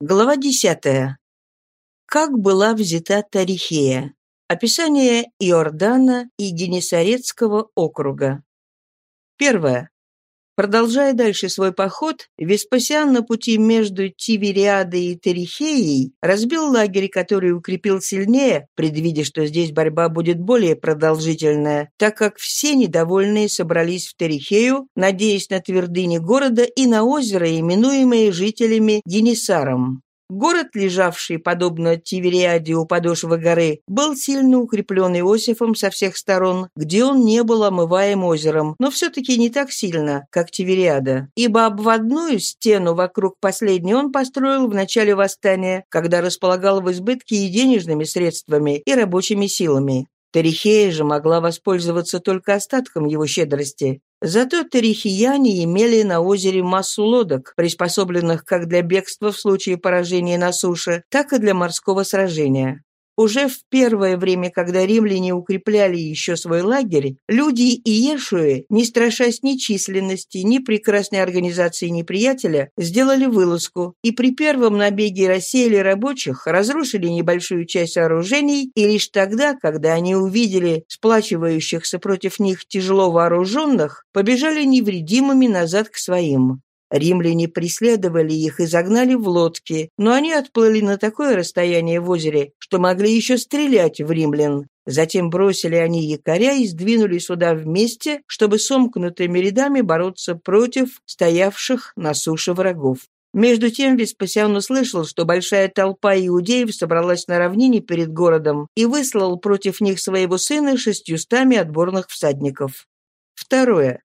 Глава десятая. Как была взята Тарихея. Описание Иордана и Генесарецкого округа. Первое. Продолжая дальше свой поход, Веспасиан на пути между Тивериадой и Терихеей разбил лагерь, который укрепил сильнее, предвидя, что здесь борьба будет более продолжительная, так как все недовольные собрались в Терихею, надеясь на твердыни города и на озеро, именуемое жителями Генесаром. Город, лежавший, подобно Тивериаде у подошвы горы, был сильно укреплен Иосифом со всех сторон, где он не был омываем озером, но все-таки не так сильно, как Тивериада, ибо обводную стену вокруг последней он построил в начале восстания, когда располагал в избытке и денежными средствами, и рабочими силами. Терихея же могла воспользоваться только остатком его щедрости. Зато терихияне имели на озере массу лодок, приспособленных как для бегства в случае поражения на суше, так и для морского сражения. Уже в первое время, когда римляне укрепляли еще свой лагерь, люди Иешуи, не страшась ни численности, ни прекрасной организации неприятеля, сделали вылазку и при первом набеге рассеяли рабочих, разрушили небольшую часть сооружений, и лишь тогда, когда они увидели сплачивающихся против них тяжело вооруженных, побежали невредимыми назад к своим. Римляне преследовали их и загнали в лодки, но они отплыли на такое расстояние в озере, что могли еще стрелять в римлян. Затем бросили они якоря и сдвинули сюда вместе, чтобы сомкнутыми рядами бороться против стоявших на суше врагов. Между тем Веспасиан услышал, что большая толпа иудеев собралась на равнине перед городом и выслал против них своего сына шестьюстами отборных всадников. Второе.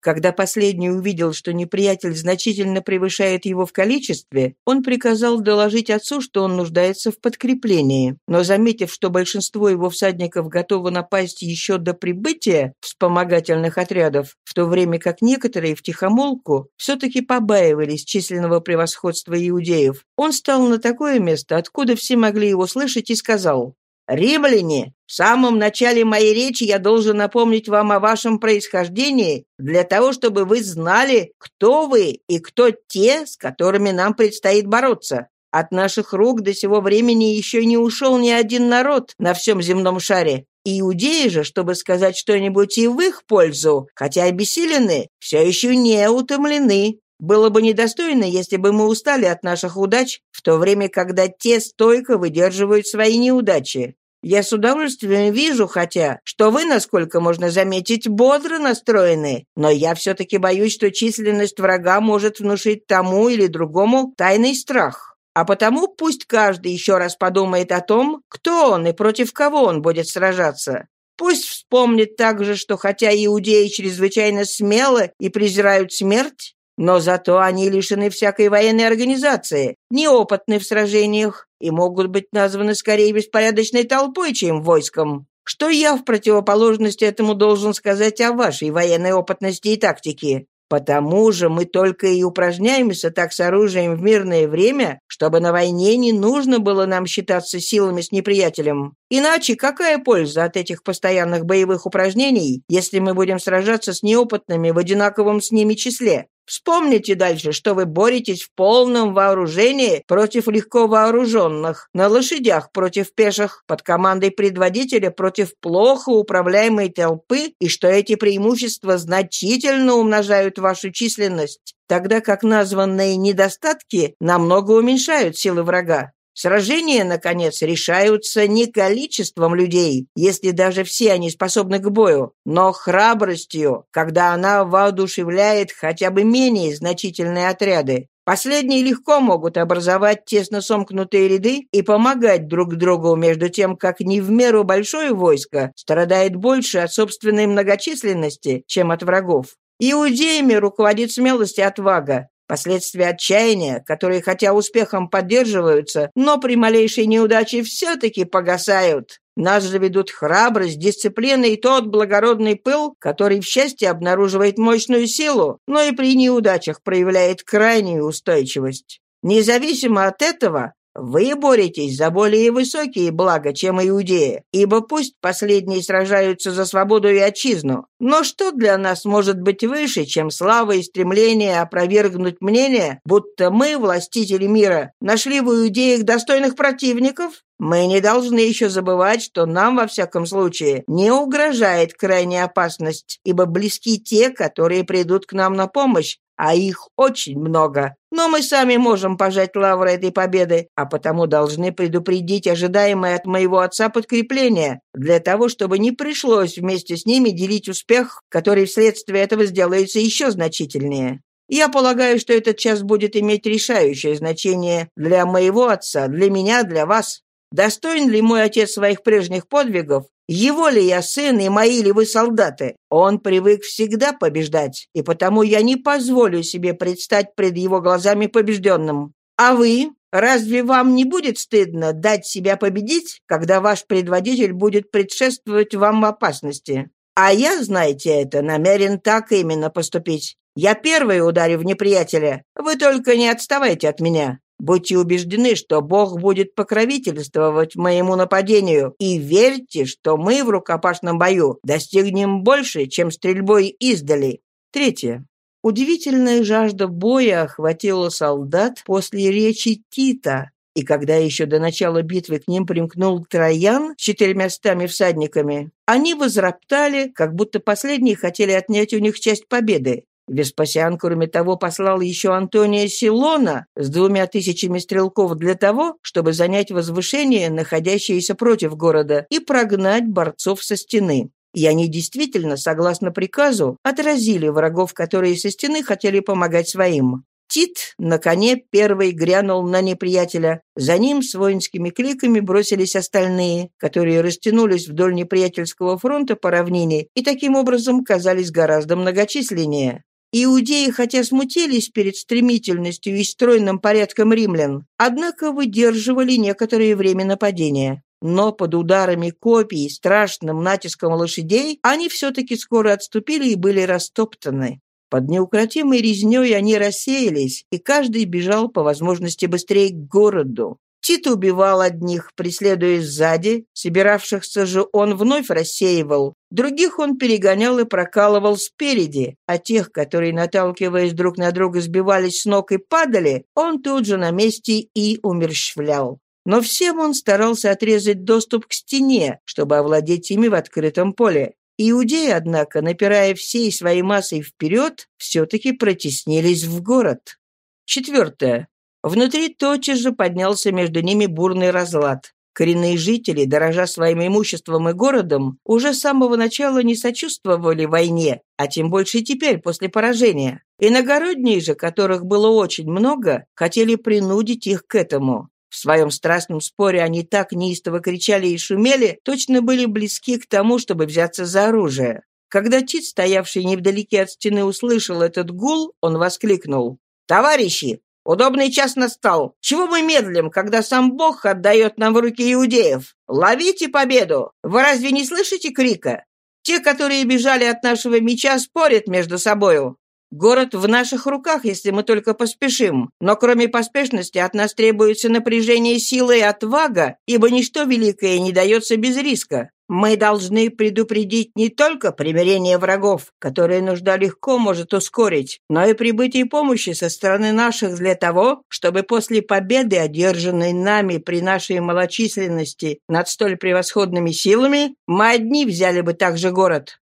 Когда последний увидел, что неприятель значительно превышает его в количестве, он приказал доложить отцу, что он нуждается в подкреплении. Но заметив, что большинство его всадников готово напасть еще до прибытия вспомогательных отрядов, в то время как некоторые втихомолку все-таки побаивались численного превосходства иудеев, он стал на такое место, откуда все могли его слышать, и сказал «Римляне, в самом начале моей речи я должен напомнить вам о вашем происхождении для того, чтобы вы знали, кто вы и кто те, с которыми нам предстоит бороться. От наших рук до сего времени еще не ушел ни один народ на всем земном шаре. Иудеи же, чтобы сказать что-нибудь и в их пользу, хотя обессилены, все еще не утомлены. Было бы недостойно, если бы мы устали от наших удач, в то время, когда те стойко выдерживают свои неудачи. Я с удовольствием вижу, хотя, что вы, насколько можно заметить, бодро настроены, но я все-таки боюсь, что численность врага может внушить тому или другому тайный страх. А потому пусть каждый еще раз подумает о том, кто он и против кого он будет сражаться. Пусть вспомнит также, что хотя иудеи чрезвычайно смелы и презирают смерть, но зато они лишены всякой военной организации, неопытны в сражениях и могут быть названы скорее беспорядочной толпой, чем войском. Что я в противоположность этому должен сказать о вашей военной опытности и тактике? Потому же мы только и упражняемся так с оружием в мирное время, чтобы на войне не нужно было нам считаться силами с неприятелем. Иначе какая польза от этих постоянных боевых упражнений, если мы будем сражаться с неопытными в одинаковом с ними числе? Вспомните дальше, что вы боретесь в полном вооружении против легко вооруженных, на лошадях против пеших, под командой предводителя против плохо управляемой толпы, и что эти преимущества значительно умножают вашу численность, тогда как названные недостатки намного уменьшают силы врага. Сражения, наконец, решаются не количеством людей, если даже все они способны к бою, но храбростью, когда она воодушевляет хотя бы менее значительные отряды. Последние легко могут образовать тесно сомкнутые ряды и помогать друг другу, между тем, как не в меру большое войско страдает больше от собственной многочисленности, чем от врагов. Иудеями руководит смелость и отвага, Последствия отчаяния, которые хотя успехом поддерживаются, но при малейшей неудаче все-таки погасают. Нас же ведут храбрость, дисциплина и тот благородный пыл, который в счастье обнаруживает мощную силу, но и при неудачах проявляет крайнюю устойчивость. Независимо от этого, Вы боретесь за более высокие блага, чем иудеи, ибо пусть последние сражаются за свободу и отчизну. Но что для нас может быть выше, чем слава и стремление опровергнуть мнение, будто мы, властители мира, нашли в иудеях достойных противников? Мы не должны еще забывать, что нам, во всяком случае, не угрожает крайняя опасность, ибо близки те, которые придут к нам на помощь, а их очень много. Но мы сами можем пожать лавры этой победы, а потому должны предупредить ожидаемое от моего отца подкрепление, для того, чтобы не пришлось вместе с ними делить успех, который вследствие этого сделается еще значительнее. Я полагаю, что этот час будет иметь решающее значение для моего отца, для меня, для вас. Достоин ли мой отец своих прежних подвигов? Его ли я сын и мои ли вы солдаты? Он привык всегда побеждать, и потому я не позволю себе предстать пред его глазами побежденным. А вы? Разве вам не будет стыдно дать себя победить, когда ваш предводитель будет предшествовать вам в опасности? А я, знаете это, намерен так именно поступить. Я первый ударю в неприятеля. Вы только не отставайте от меня. Будьте убеждены, что Бог будет покровительствовать моему нападению, и верьте, что мы в рукопашном бою достигнем больше, чем стрельбой издали. Третье. Удивительная жажда боя охватила солдат после речи Тита, и когда еще до начала битвы к ним примкнул Троян с четырьмястами всадниками, они возроптали, как будто последние хотели отнять у них часть победы. Веспасиан, кроме того, послал еще Антония Силона с двумя тысячами стрелков для того, чтобы занять возвышение, находящееся против города, и прогнать борцов со стены. И они действительно, согласно приказу, отразили врагов, которые со стены хотели помогать своим. Тит на коне первый грянул на неприятеля. За ним с воинскими кликами бросились остальные, которые растянулись вдоль неприятельского фронта по равнине и таким образом казались гораздо многочисленнее. Иудеи, хотя смутились перед стремительностью и стройным порядком римлян, однако выдерживали некоторое время нападения. Но под ударами копий и страшным натиском лошадей они все-таки скоро отступили и были растоптаны. Под неукротимой резней они рассеялись, и каждый бежал по возможности быстрее к городу. Тит убивал одних, преследуя сзади, собиравшихся же он вновь рассеивал, других он перегонял и прокалывал спереди, а тех, которые, наталкиваясь друг на друга, сбивались с ног и падали, он тут же на месте и умерщвлял. Но всем он старался отрезать доступ к стене, чтобы овладеть ими в открытом поле. Иудеи, однако, напирая всей своей массой вперед, все-таки протеснились в город. Четвертое. Внутри тотчас же поднялся между ними бурный разлад. Коренные жители, дорожа своим имуществом и городом, уже с самого начала не сочувствовали войне, а тем больше теперь, после поражения. Иногородние же, которых было очень много, хотели принудить их к этому. В своем страстном споре они так неистово кричали и шумели, точно были близки к тому, чтобы взяться за оружие. Когда Тит, стоявший невдалеке от стены, услышал этот гул, он воскликнул. «Товарищи, Удобный час настал. Чего мы медлим, когда сам Бог отдает нам в руки иудеев? Ловите победу! Вы разве не слышите крика? Те, которые бежали от нашего меча, спорят между собою. Город в наших руках, если мы только поспешим. Но кроме поспешности от нас требуется напряжение силы и отвага, ибо ничто великое не дается без риска. Мы должны предупредить не только примирение врагов, которое нужда легко может ускорить, но и прибытие помощи со стороны наших для того, чтобы после победы, одержанной нами при нашей малочисленности над столь превосходными силами, мы одни взяли бы также город.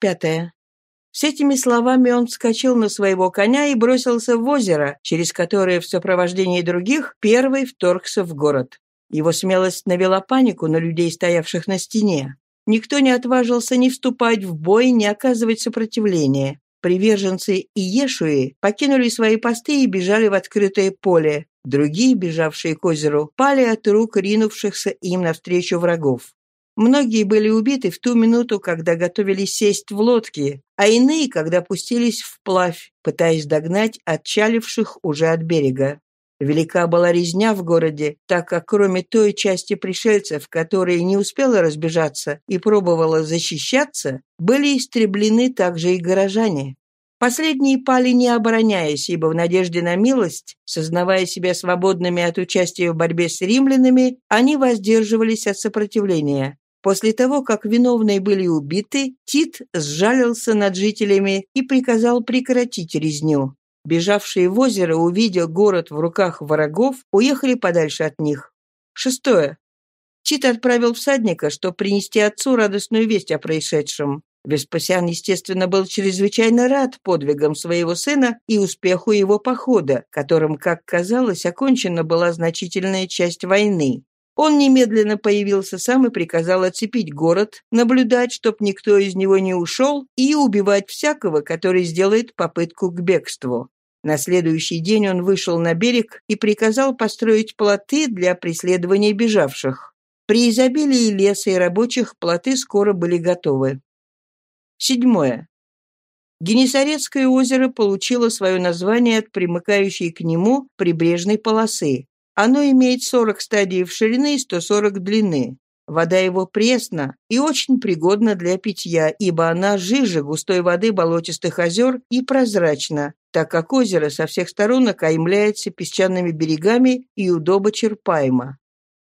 Пятое. С этими словами он вскочил на своего коня и бросился в озеро, через которое в сопровождении других первый вторгся в город. Его смелость навела панику на людей, стоявших на стене. Никто не отважился ни вступать в бой, ни оказывать сопротивление. Приверженцы Иешуи покинули свои посты и бежали в открытое поле. Другие, бежавшие к озеру, пали от рук ринувшихся им навстречу врагов. Многие были убиты в ту минуту, когда готовились сесть в лодки, а иные, когда пустились вплавь, пытаясь догнать отчаливших уже от берега. Велика была резня в городе, так как кроме той части пришельцев, которая не успела разбежаться и пробовала защищаться, были истреблены также и горожане. Последние пали не обороняясь, ибо в надежде на милость, сознавая себя свободными от участия в борьбе с римлянами, они воздерживались от сопротивления. После того, как виновные были убиты, Тит сжалился над жителями и приказал прекратить резню. Бежавшие в озеро, увидя город в руках врагов, уехали подальше от них. Шестое. Тит отправил всадника, чтобы принести отцу радостную весть о происшедшем. Веспасиан, естественно, был чрезвычайно рад подвигам своего сына и успеху его похода, которым, как казалось, окончена была значительная часть войны. Он немедленно появился сам и приказал оцепить город, наблюдать, чтоб никто из него не ушел, и убивать всякого, который сделает попытку к бегству. На следующий день он вышел на берег и приказал построить плоты для преследования бежавших. При изобилии леса и рабочих плоты скоро были готовы. Седьмое. Генесарецкое озеро получило свое название от примыкающей к нему прибрежной полосы. Оно имеет 40 стадий в ширины и 140 длины. Вода его пресна и очень пригодна для питья, ибо она жиже густой воды болотистых озер и прозрачна, так как озеро со всех сторон окаймляется песчаными берегами и удобо черпаемо.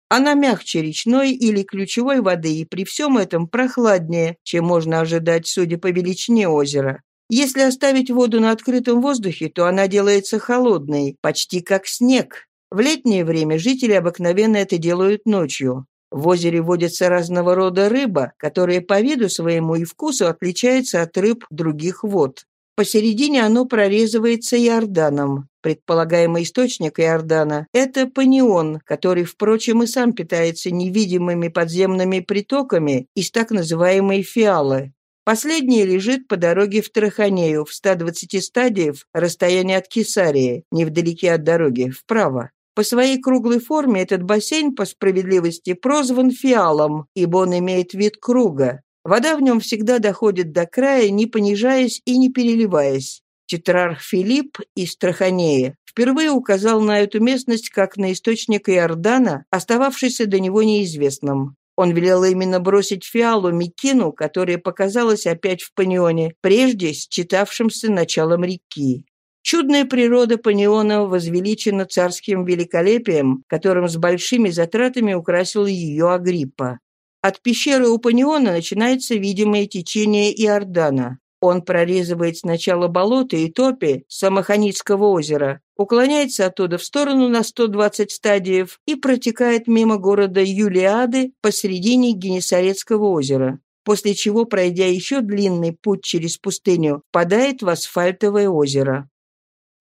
Она мягче речной или ключевой воды и при всем этом прохладнее, чем можно ожидать, судя по величине озера. Если оставить воду на открытом воздухе, то она делается холодной, почти как снег. В летнее время жители обыкновенно это делают ночью. В озере водится разного рода рыба, которая по виду своему и вкусу отличается от рыб других вод. Посередине оно прорезывается Иорданом. Предполагаемый источник Иордана – это Панион, который, впрочем, и сам питается невидимыми подземными притоками из так называемой фиалы. Последний лежит по дороге в Траханею в 120 стадиев расстояние от Кесарии, невдалеке от дороги, вправо. По своей круглой форме этот бассейн, по справедливости, прозван фиалом, ибо он имеет вид круга. Вода в нем всегда доходит до края, не понижаясь и не переливаясь. Тетрарх Филипп из Траханея впервые указал на эту местность как на источник Иордана, остававшийся до него неизвестным. Он велел именно бросить фиалу Микину, которая показалась опять в Панионе, прежде считавшимся началом реки. Чудная природа Паниона возвеличена царским великолепием, которым с большими затратами украсил ее Агриппа. От пещеры у Паниона начинается видимое течение Иордана. Он прорезывает сначала болото и топи Самоханицкого озера, уклоняется оттуда в сторону на 120 стадиев и протекает мимо города Юлиады посередине Генесарецкого озера, после чего, пройдя еще длинный путь через пустыню, впадает в асфальтовое озеро.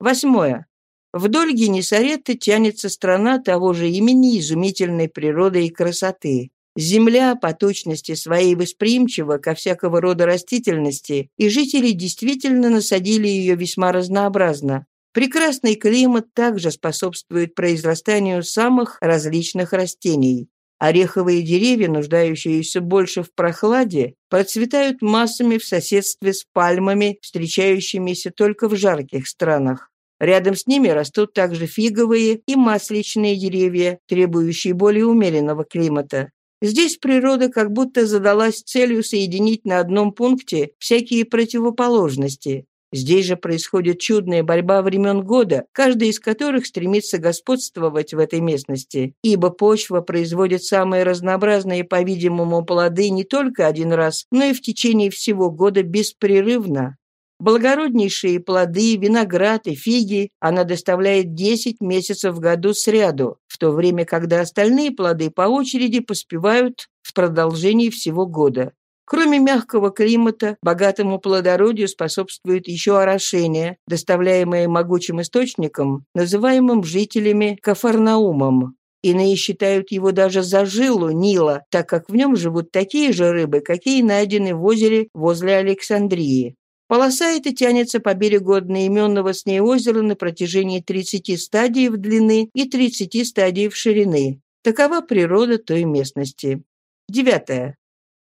Восьмое. Вдоль Генесарета тянется страна того же имени изумительной природы и красоты. Земля по точности своей восприимчива ко всякого рода растительности, и жители действительно насадили ее весьма разнообразно. Прекрасный климат также способствует произрастанию самых различных растений. Ореховые деревья, нуждающиеся больше в прохладе, процветают массами в соседстве с пальмами, встречающимися только в жарких странах. Рядом с ними растут также фиговые и масличные деревья, требующие более умеренного климата. Здесь природа как будто задалась целью соединить на одном пункте всякие противоположности. Здесь же происходит чудная борьба времен года, каждый из которых стремится господствовать в этой местности, ибо почва производит самые разнообразные, по-видимому, плоды не только один раз, но и в течение всего года беспрерывно. Благороднейшие плоды, виноград и фиги она доставляет 10 месяцев в году сряду, в то время, когда остальные плоды по очереди поспевают в продолжении всего года. Кроме мягкого климата, богатому плодородию способствует еще орошение, доставляемое могучим источником, называемым жителями Кафарнаумом. Иные считают его даже за жилу Нила, так как в нем живут такие же рыбы, какие найдены в озере возле Александрии. Полоса эта тянется по берегу одноименного с ней озера на протяжении 30 стадий в длины и 30 стадий в ширины. Такова природа той местности. Девятое.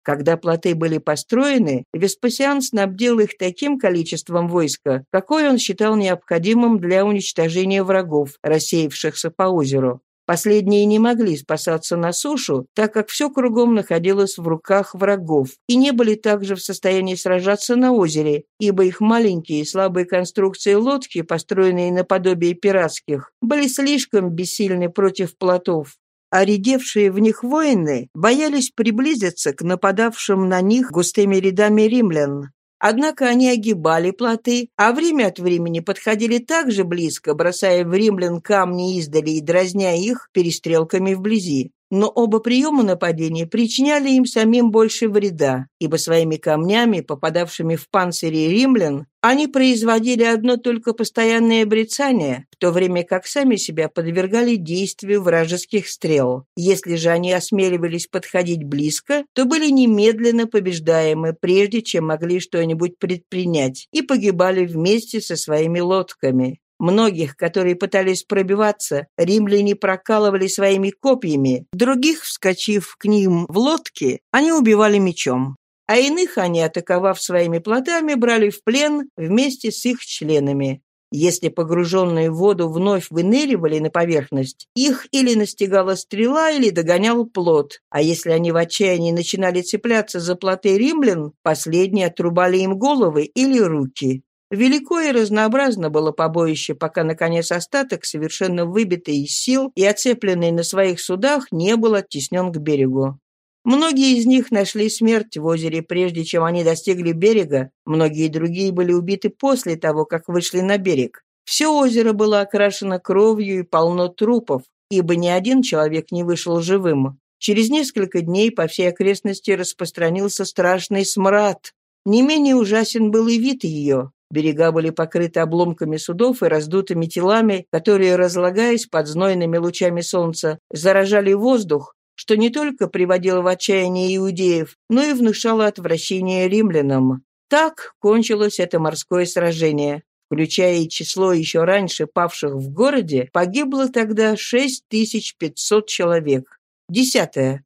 Когда плоты были построены, Веспасиан снабдил их таким количеством войска, какое он считал необходимым для уничтожения врагов, рассеявшихся по озеру. Последние не могли спасаться на сушу, так как все кругом находилось в руках врагов, и не были также в состоянии сражаться на озере, ибо их маленькие и слабые конструкции лодки, построенные наподобие пиратских, были слишком бессильны против плотов. А редевшие в них воины боялись приблизиться к нападавшим на них густыми рядами римлян, Однако они огибали плоты, а время от времени подходили так же близко, бросая в римлян камни издали и дразня их перестрелками вблизи но оба приема нападения причиняли им самим больше вреда, ибо своими камнями, попадавшими в панцири римлян, они производили одно только постоянное обрицание, в то время как сами себя подвергали действию вражеских стрел. Если же они осмеливались подходить близко, то были немедленно побеждаемы, прежде чем могли что-нибудь предпринять, и погибали вместе со своими лодками. Многих, которые пытались пробиваться, римляне прокалывали своими копьями, других, вскочив к ним в лодки, они убивали мечом. А иных они, атаковав своими плотами, брали в плен вместе с их членами. Если погруженные в воду вновь выныривали на поверхность, их или настигала стрела, или догонял плот, а если они в отчаянии начинали цепляться за плоты римлян, последние отрубали им головы или руки. Велико и разнообразно было побоище, пока, наконец, остаток, совершенно выбитый из сил и оцепленный на своих судах, не был оттеснен к берегу. Многие из них нашли смерть в озере, прежде чем они достигли берега, многие другие были убиты после того, как вышли на берег. Все озеро было окрашено кровью и полно трупов, ибо ни один человек не вышел живым. Через несколько дней по всей окрестности распространился страшный смрад. Не менее ужасен был и вид ее. Берега были покрыты обломками судов и раздутыми телами, которые, разлагаясь под знойными лучами солнца, заражали воздух, что не только приводило в отчаяние иудеев, но и внушало отвращение римлянам. Так кончилось это морское сражение. Включая и число еще раньше павших в городе, погибло тогда 6500 человек. Десятое.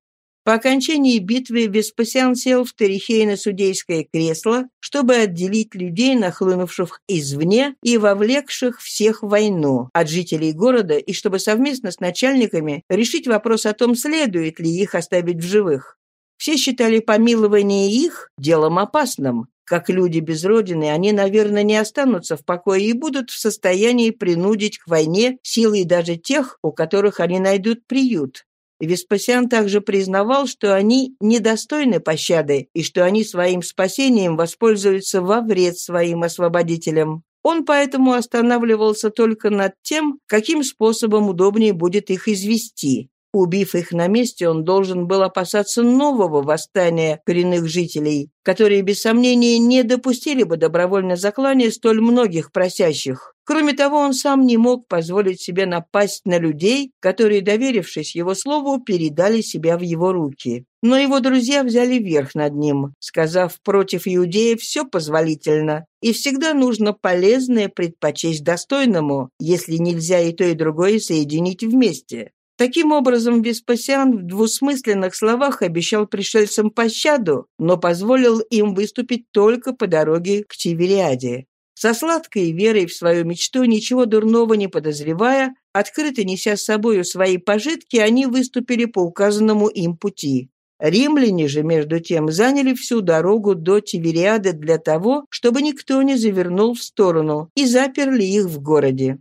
По окончании битвы Веспасиан сел в Терихей на судейское кресло, чтобы отделить людей, нахлынувших извне и вовлекших всех в войну от жителей города, и чтобы совместно с начальниками решить вопрос о том, следует ли их оставить в живых. Все считали помилование их делом опасным. Как люди без родины, они, наверное, не останутся в покое и будут в состоянии принудить к войне силой даже тех, у которых они найдут приют. Веспасиан также признавал, что они недостойны пощады и что они своим спасением воспользуются во вред своим освободителям. Он поэтому останавливался только над тем, каким способом удобнее будет их извести. Убив их на месте, он должен был опасаться нового восстания коренных жителей, которые, без сомнения, не допустили бы добровольно заклания столь многих просящих. Кроме того, он сам не мог позволить себе напасть на людей, которые, доверившись его слову, передали себя в его руки. Но его друзья взяли верх над ним, сказав против иудеев все позволительно, и всегда нужно полезное предпочесть достойному, если нельзя и то, и другое соединить вместе. Таким образом, Веспасиан в двусмысленных словах обещал пришельцам пощаду, но позволил им выступить только по дороге к Тивериаде. Со сладкой верой в свою мечту, ничего дурного не подозревая, открыто неся с собою свои пожитки, они выступили по указанному им пути. Римляне же, между тем, заняли всю дорогу до Тивериады для того, чтобы никто не завернул в сторону, и заперли их в городе.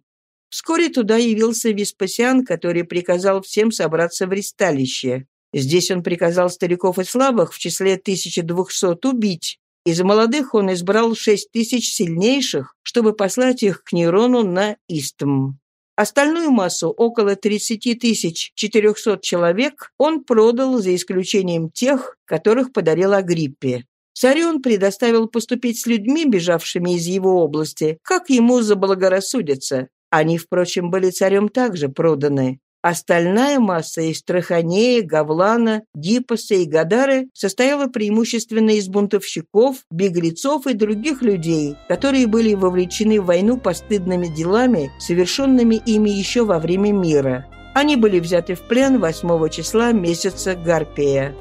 Вскоре туда явился Веспасиан, который приказал всем собраться в ристалище. Здесь он приказал стариков и слабых в числе 1200 убить. Из молодых он избрал 6000 сильнейших, чтобы послать их к Нерону на Истм. Остальную массу, около 30 тысяч 400 человек, он продал за исключением тех, которых подарил Агриппе. Царю он предоставил поступить с людьми, бежавшими из его области, как ему заблагорассудится, они, впрочем, были царем также проданы. Остальная масса из Траханея, Гавлана, Дипоса и Гадары состояла преимущественно из бунтовщиков, беглецов и других людей, которые были вовлечены в войну постыдными делами, совершенными ими еще во время мира. Они были взяты в плен 8 числа месяца Гарпия.